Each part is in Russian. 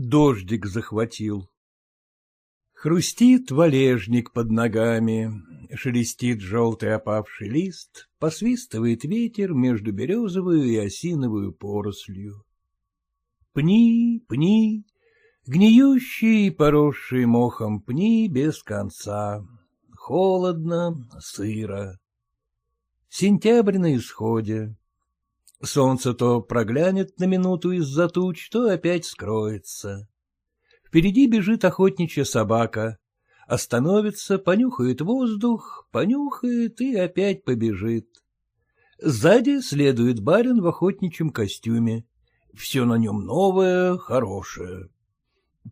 Дождик захватил. Хрустит валежник под ногами, шелестит желтый опавший лист, посвистывает ветер между березовую и осиновую порослью. Пни, пни, гниющие и поросшие мохом пни без конца. Холодно, сыро. Сентябрь на исходе. Солнце то проглянет на минуту из-за туч, то опять скроется. Впереди бежит охотничья собака. Остановится, понюхает воздух, понюхает и опять побежит. Сзади следует барин в охотничьем костюме. Все на нем новое, хорошее.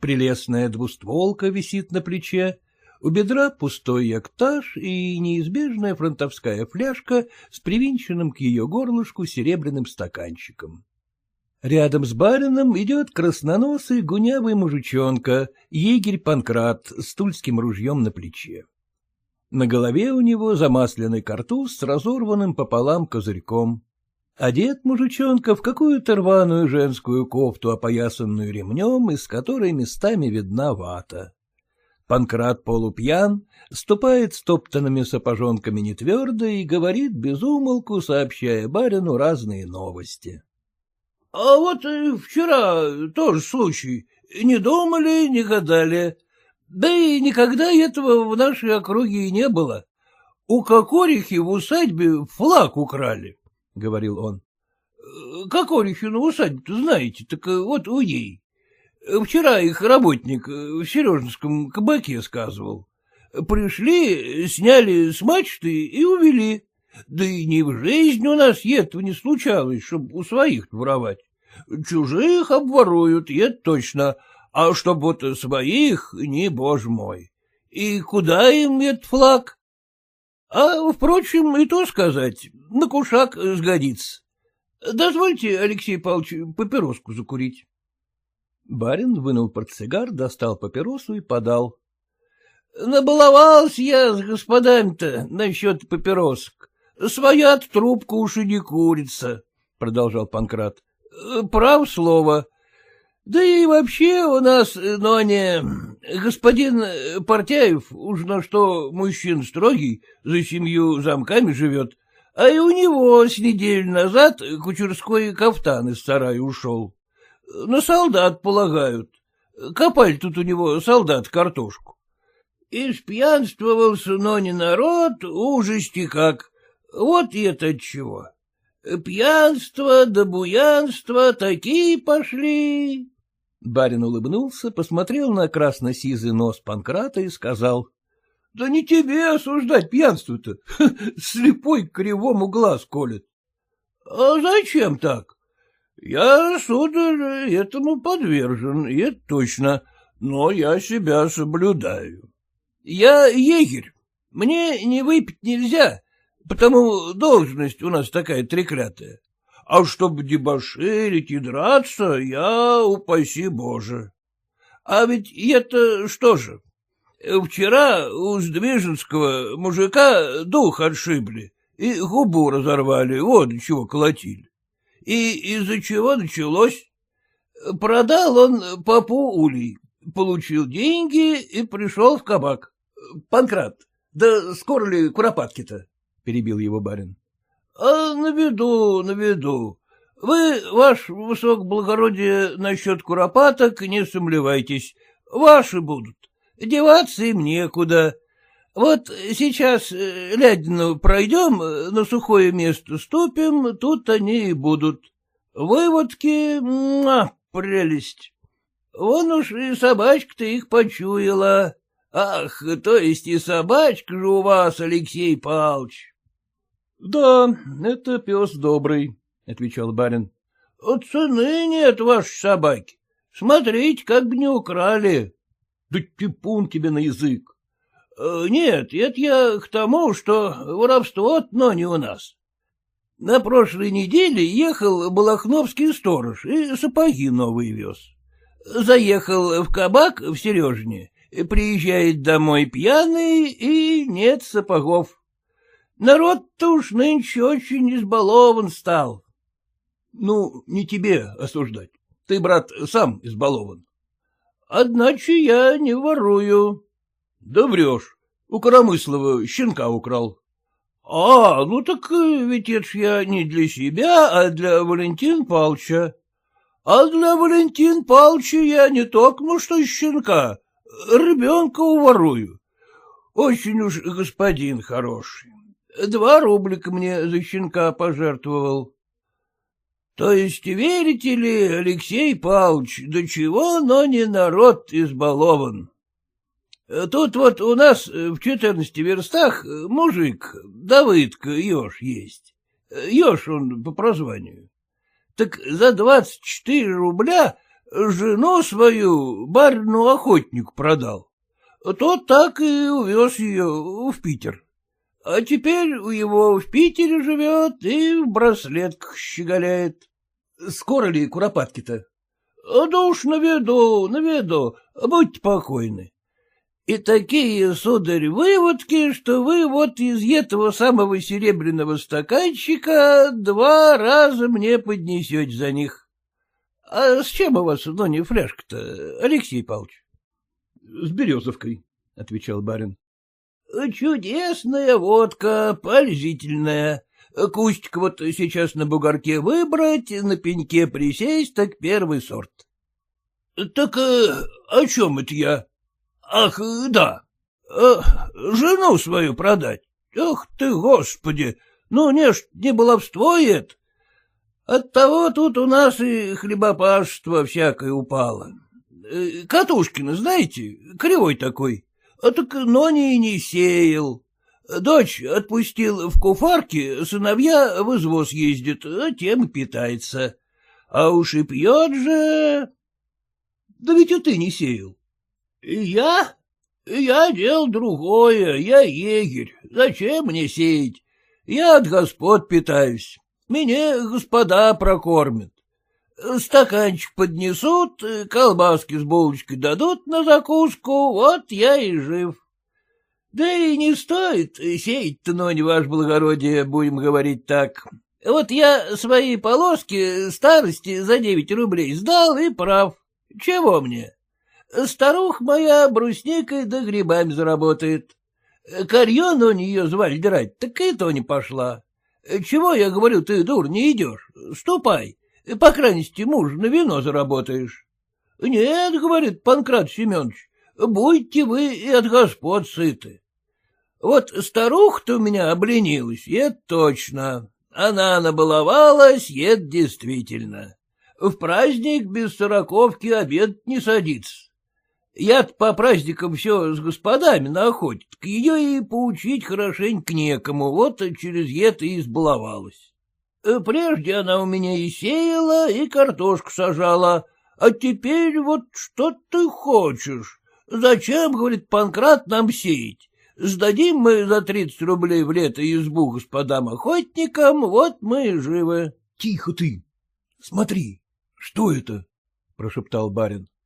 Прелестная двустволка висит на плече, у бедра пустой яктаж и неизбежная фронтовская фляжка с привинченным к ее горлышку серебряным стаканчиком. Рядом с барином идет красноносый гунявый мужичонка, егерь Панкрат с тульским ружьем на плече. На голове у него замасленный картуз с разорванным пополам козырьком. Одет мужичонка в какую-то рваную женскую кофту, опоясанную ремнем, из которой местами видна вата. Панкрат полупьян, ступает стоптанными сапожонками нетвердо и говорит без умолку, сообщая барину разные новости. — А вот э, вчера тоже случай. Не думали, не гадали. Да и никогда этого в нашей округе и не было. У Кокорихи в усадьбе флаг украли, — говорил он. — Кокорихину усадьбу знаете, так вот у ней. Вчера их работник в Сережинском кабаке сказывал. Пришли, сняли с мачты и увели. Да и ни в жизнь у нас этого не случалось, чтоб у своих воровать. Чужих обворуют, это точно, а чтоб вот своих, не боже мой. И куда им этот флаг? А, впрочем, и то сказать, на кушак сгодится. Дозвольте, Алексей Павлович, папироску закурить. Барин вынул портсигар, достал папиросу и подал. — Набаловался я с господами-то насчет папиросок. Своя трубка уж и не курица, — продолжал Панкрат. — Прав слово. Да и вообще у нас, но не... Господин Портяев уж на что мужчин строгий, за семью замками живет, а и у него с неделю назад кучерской кафтан из сарая ушел. На солдат полагают. Копали тут у него солдат картошку. Испьянствовался, но не народ, ужасти как. Вот и это чего. Пьянство да буянство такие пошли. Барин улыбнулся, посмотрел на красно-сизый нос Панкрата и сказал. — Да не тебе осуждать пьянство-то. Слепой кривому глаз колет. — А зачем так? Я, сударь, этому подвержен, и это точно, но я себя соблюдаю. Я егерь, мне не выпить нельзя, потому должность у нас такая треклятая. А чтобы дебоширить и драться, я, упаси Боже. А ведь это что же? Вчера у Сдвиженского мужика дух отшибли и губу разорвали, вот чего колотили. И из-за чего началось? Продал он папу улей, получил деньги и пришел в кабак. Панкрат, да скоро ли куропатки-то? — перебил его барин. — А на виду, на виду. Вы, ваш высокоблагородие, насчет куропаток не сомневайтесь. Ваши будут. Деваться им некуда. Вот сейчас э, Лядину пройдем, э, на сухое место ступим, тут они и будут. Выводки, а, прелесть. Вон уж и собачка-то их почуяла. Ах, то есть и собачка же у вас, Алексей Павлович. — Да, это пес добрый, — отвечал барин. — Цены нет вашей собаки. Смотрите, как бы не украли. — Да типун тебе на язык. Э, — Нет, это я к тому, что воровство но не у нас. На прошлой неделе ехал Балахновский сторож и сапоги новые вез. Заехал в кабак в Сережне, приезжает домой пьяный, и нет сапогов. Народ-то уж нынче очень избалован стал. — Ну, не тебе осуждать. Ты, брат, сам избалован. Одначе я не ворую. — Да врешь. У Коромыслова щенка украл. — А, ну так э, ведь это ж я не для себя, а для Валентина Павловича. А для Валентина Павловича я не только ну что щенка, ребенка уворую. Очень уж господин хороший. Два рублика мне за щенка пожертвовал. То есть, верите ли, Алексей Павлович, до чего, но не народ избалован. Тут вот у нас в четырнадцати верстах мужик, Давыдка, еж есть. Еж он по прозванию. Так за двадцать четыре рубля жену свою барину охотнику продал. Тот так и увез ее в Питер. А теперь у его в Питере живет и в браслетках щеголяет. Скоро ли куропатки-то? Да уж наведу, наведу, будьте покойны. И такие, сударь, выводки, что вы вот из этого самого серебряного стаканчика два раза мне поднесете за них. А с чем у вас, ну, не фляжка-то, Алексей Павлович? — С березовкой, — отвечал барин. — Чудесная водка, пользительная. Кустик вот сейчас на бугорке выбрать, на пеньке присесть, так первый сорт. — Так э, о чем это я? Ах, да. Э, жену свою продать. Ах ты, господи, ну не ж не баловство это. Оттого тут у нас и хлебопашество всякое упало. Э, Катушкина, знаете, кривой такой, а так но не и не сеял. Дочь отпустил в куфарке, сыновья в извоз ездит, а тем и питается. А уж и пьет же... Да ведь и ты не сеял. Я? Я дел другое, я егерь. Зачем мне сеять? Я от господ питаюсь. Меня господа прокормят. Стаканчик поднесут, колбаски с булочкой дадут на закуску, вот я и жив. Да и не стоит сеять-то, но не ваше благородие, будем говорить так. Вот я свои полоски старости за девять рублей сдал и прав. Чего мне? Старуха моя брусникой да грибами заработает. Карьон у нее звали драть, так и то не пошла. Чего, я говорю, ты, дур, не идешь? Ступай, по крайности, муж на вино заработаешь. Нет, говорит Панкрат Семенович, будьте вы и от господ сыты. Вот старуха-то у меня обленилась, это точно. Она набаловалась, это действительно. В праздник без сороковки обед не садится. Я по праздникам все с господами на охоте, к ее и поучить хорошенько некому, вот через это и избаловалась. Прежде она у меня и сеяла, и картошку сажала, а теперь вот что ты хочешь? Зачем, говорит Панкрат, нам сеять? Сдадим мы за тридцать рублей в лето избу господам-охотникам, вот мы и живы. — Тихо ты! Смотри, что это? — прошептал барин. —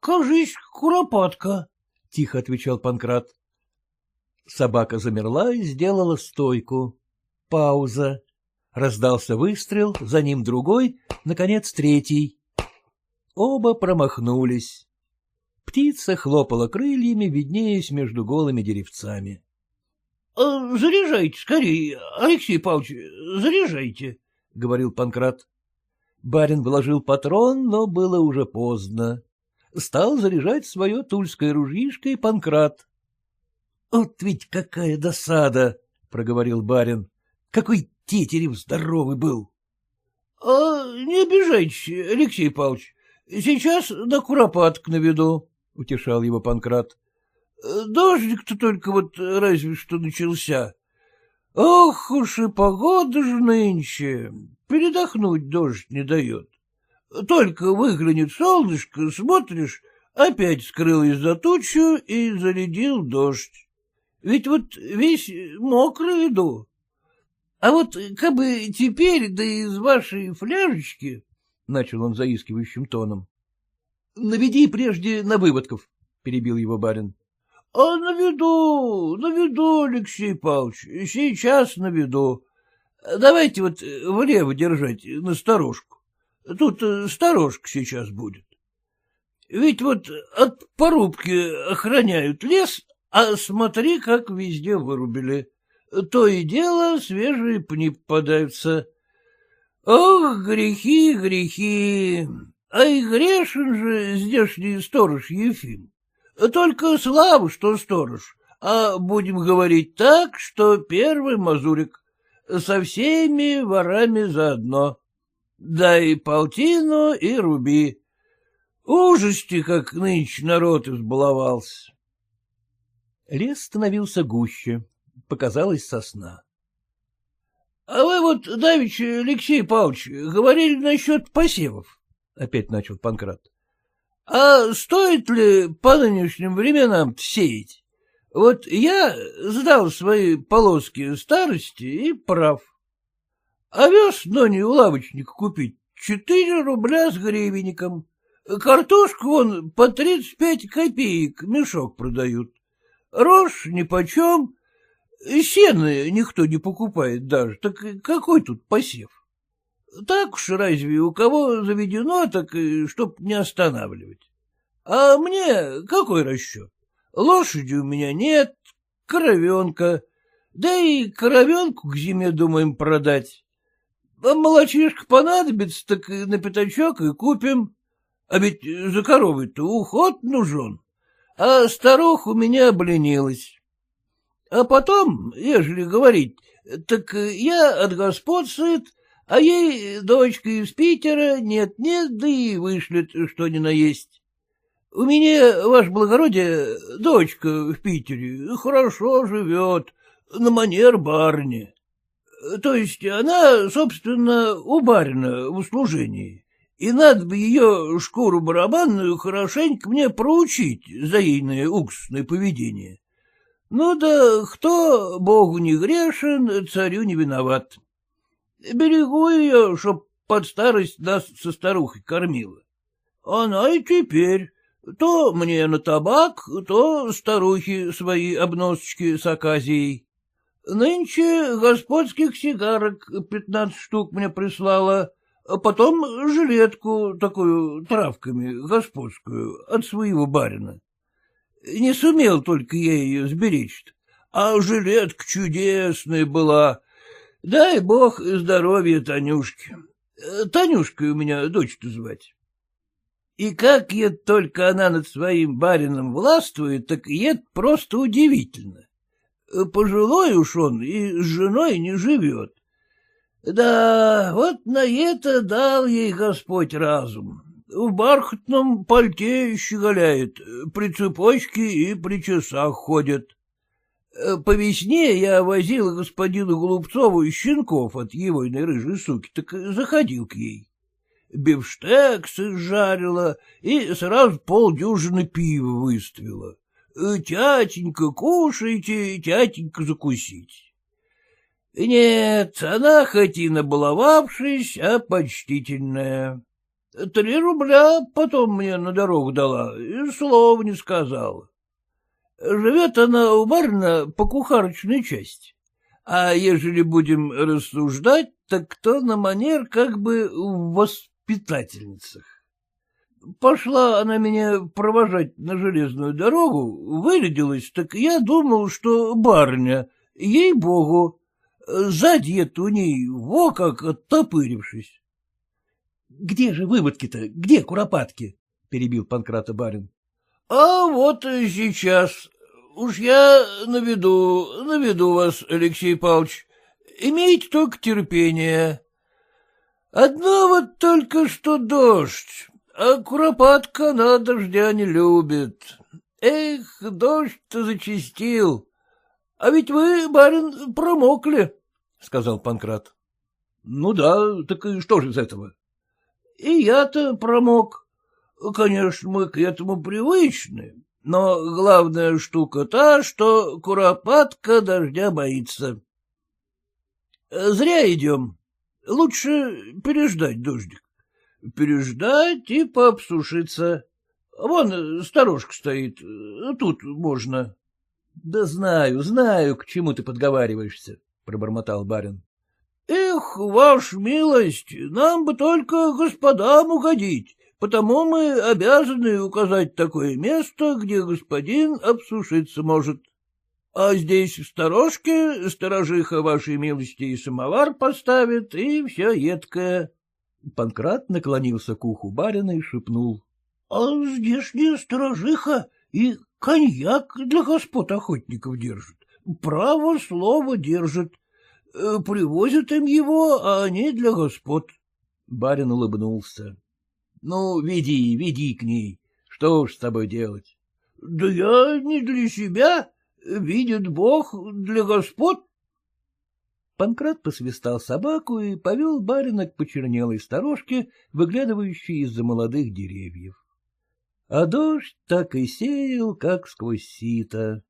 кажись, куропатка, — тихо отвечал Панкрат. Собака замерла и сделала стойку. Пауза. Раздался выстрел, за ним другой, наконец, третий. Оба промахнулись. Птица хлопала крыльями, виднеясь между голыми деревцами. — Заряжайте скорее, Алексей Павлович, заряжайте, — говорил Панкрат. Барин вложил патрон, но было уже поздно. Стал заряжать свое тульское ружьишко и Панкрат. — Вот ведь какая досада! — проговорил барин. — Какой тетерев здоровый был! — А не обижайтесь, Алексей Павлович, сейчас на куропаток наведу. — утешал его Панкрат. «Э, — Дождик-то только вот разве что начался. Ох уж и погода же нынче, передохнуть дождь не дает. Только выглянет солнышко, смотришь, опять скрылось за тучу и зарядил дождь. Ведь вот весь мокрый иду. А вот как бы теперь, да из вашей фляжечки, — начал он заискивающим тоном, — Наведи прежде на выводков, — перебил его барин. — А наведу, наведу, Алексей Павлович, сейчас наведу. Давайте вот влево держать, на сторожку. Тут сторожка сейчас будет. Ведь вот от порубки охраняют лес, а смотри, как везде вырубили. То и дело свежие пни попадаются. Ох, грехи, грехи! А и грешен же здешний сторож Ефим. Только слава, что сторож, а будем говорить так, что первый мазурик. Со всеми ворами заодно. Дай полтину и руби. Ужасти, как нынче народ избаловался. Лес становился гуще. Показалась сосна. — А вы вот, давеча, Алексей Павлович, говорили насчет посевов, — опять начал Панкрат. — А стоит ли по нынешним временам сеять? Вот я сдал свои полоски старости и прав. Овес, но не у лавочника купить, четыре рубля с гривенником. Картошку вон по тридцать пять копеек мешок продают. Рожь нипочем, сено никто не покупает даже, так какой тут посев? Так уж разве у кого заведено, так чтоб не останавливать. А мне какой расчет? Лошади у меня нет, коровенка, да и коровенку к зиме думаем продать. А молочишка понадобится, так на пятачок и купим. А ведь за коровой-то уход нужен. А старуха у меня обленилась. А потом, ежели говорить, так я от господ сыт, а ей дочка из Питера нет-нет, да и вышлет, что ни на есть. У меня, ваше благородие, дочка в Питере хорошо живет, на манер барни. То есть она, собственно, у барина в услужении, и надо бы ее шкуру барабанную хорошенько мне проучить за ейное уксусное поведение. Ну да кто богу не грешен, царю не виноват. Берегу ее, чтоб под старость нас со старухой кормила. Она и теперь то мне на табак, то старухи свои обносочки с оказией. Нынче господских сигарок пятнадцать штук мне прислала, а потом жилетку такую травками господскую от своего барина. Не сумел только я ее сберечь а жилетка чудесная была. Дай бог здоровья Танюшке. Танюшкой у меня дочь-то звать. И как ед только она над своим барином властвует, так ед просто удивительно. Пожилой уж он и с женой не живет. Да, вот на это дал ей Господь разум. В бархатном пальте щеголяет, при цепочке и при часах ходит. По весне я возил господину Голубцову щенков от егойной рыжей суки, так заходил к ей. Бифштексы сжарила и сразу полдюжины пива выставила. Тятенька, кушайте, тятенька, закусить. Нет, она хоть и набаловавшись, а почтительная. Три рубля потом мне на дорогу дала, и слова не сказала. Живет она у барна по кухарочной части. А ежели будем рассуждать, так то на манер как бы в воспитательницах. Пошла она меня провожать на железную дорогу, вырядилась, так я думал, что барыня, ей-богу, сзади это у ней во как оттопырившись. — Где же выводки-то, где куропатки? — перебил Панкрата барин. — А вот и сейчас. Уж я наведу, наведу вас, Алексей Павлович. Имейте только терпение. Одно вот только что дождь, а куропатка она дождя не любит. Эх, дождь-то зачистил. А ведь вы, барин, промокли, — сказал Панкрат. — Ну да, так и что же из этого? — И я-то промок. Конечно, мы к этому привычны, но главная штука та, что куропатка дождя боится. Зря идем. Лучше переждать дождик. Переждать и пообсушиться. Вон сторожка стоит, тут можно. — Да знаю, знаю, к чему ты подговариваешься, — пробормотал барин. — Эх, ваш милость, нам бы только господам угодить, потому мы обязаны указать такое место, где господин обсушиться может. А здесь, в сторожке, сторожиха вашей милости и самовар поставит, и все едкое. Панкрат наклонился к уху барина и шепнул. — А здешняя сторожиха и коньяк для господ охотников держит. Право слово держит. Э, привозят им его, а они для господ. Барин улыбнулся. — Ну, веди, веди к ней. Что уж с тобой делать? — Да я не для себя. Видит Бог для господ. Панкрат посвистал собаку и повел барина к почернелой сторожке, выглядывающей из-за молодых деревьев. А дождь так и сеял, как сквозь сито.